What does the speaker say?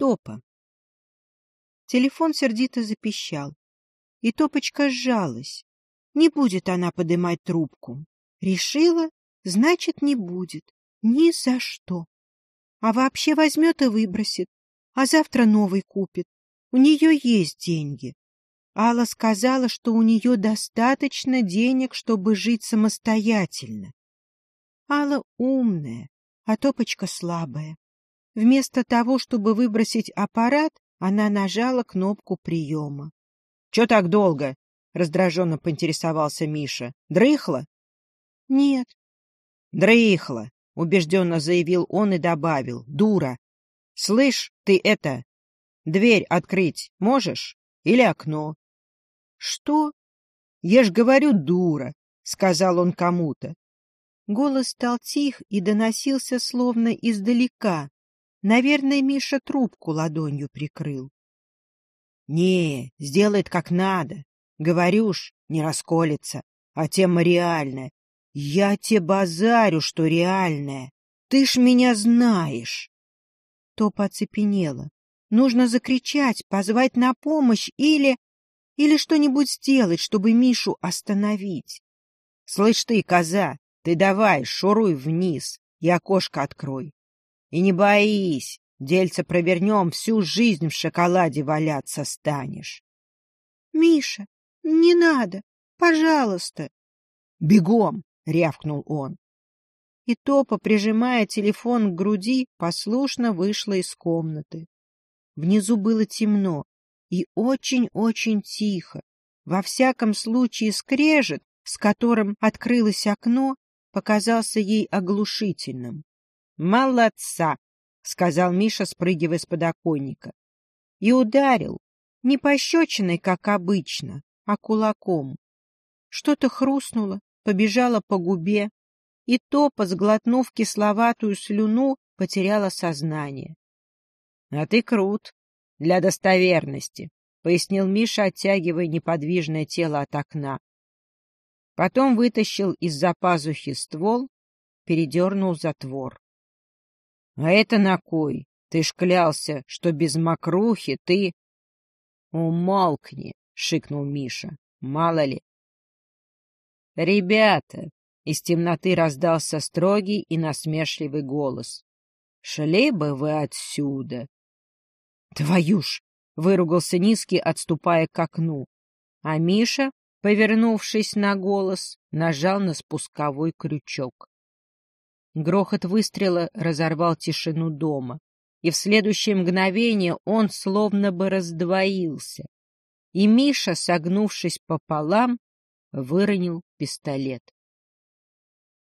Топа. Телефон сердито запищал, и Топочка сжалась. Не будет она подымать трубку. Решила, значит, не будет. Ни за что. А вообще возьмет и выбросит, а завтра новый купит. У нее есть деньги. Алла сказала, что у нее достаточно денег, чтобы жить самостоятельно. Алла умная, а Топочка слабая. Вместо того, чтобы выбросить аппарат, она нажала кнопку приема. — Че так долго? — раздраженно поинтересовался Миша. — Дрыхла? — Нет. — Дрыхла, — убежденно заявил он и добавил. — Дура. — Слышь, ты это... Дверь открыть можешь? Или окно? — Что? — Я ж говорю, дура, — сказал он кому-то. Голос стал тих и доносился словно издалека. Наверное, Миша трубку ладонью прикрыл. — Не, сделает как надо. Говорю ж, не расколется. А тема реальная. Я тебе базарю, что реальная. Ты ж меня знаешь. Топа оцепенела. Нужно закричать, позвать на помощь или... Или что-нибудь сделать, чтобы Мишу остановить. — Слышь ты, коза, ты давай, шуруй вниз и окошко открой. И не боись, дельца провернем, всю жизнь в шоколаде валяться станешь. — Миша, не надо, пожалуйста. — Бегом! — рявкнул он и Топа, прижимая телефон к груди, послушно вышла из комнаты. Внизу было темно и очень-очень тихо. Во всяком случае скрежет, с которым открылось окно, показался ей оглушительным. «Молодца!» — сказал Миша, спрыгивая с подоконника. И ударил, не пощечиной, как обычно, а кулаком. Что-то хрустнуло, побежало по губе, и Топа, сглотнув кисловатую слюну, потеряла сознание. — А ты крут, для достоверности, — пояснил Миша, оттягивая неподвижное тело от окна. Потом вытащил из-за пазухи ствол, передернул затвор. — А это на кой? Ты ж клялся, что без мокрухи ты... — Умолкни, — шикнул Миша. — Мало ли. — Ребята, из темноты раздался строгий и насмешливый голос. — Шли бы вы отсюда! — Твою ж! — выругался Низкий, отступая к окну. А Миша, повернувшись на голос, нажал на спусковой крючок. Грохот выстрела разорвал тишину дома, и в следующее мгновение он словно бы раздвоился. И Миша, согнувшись пополам, выронил пистолет.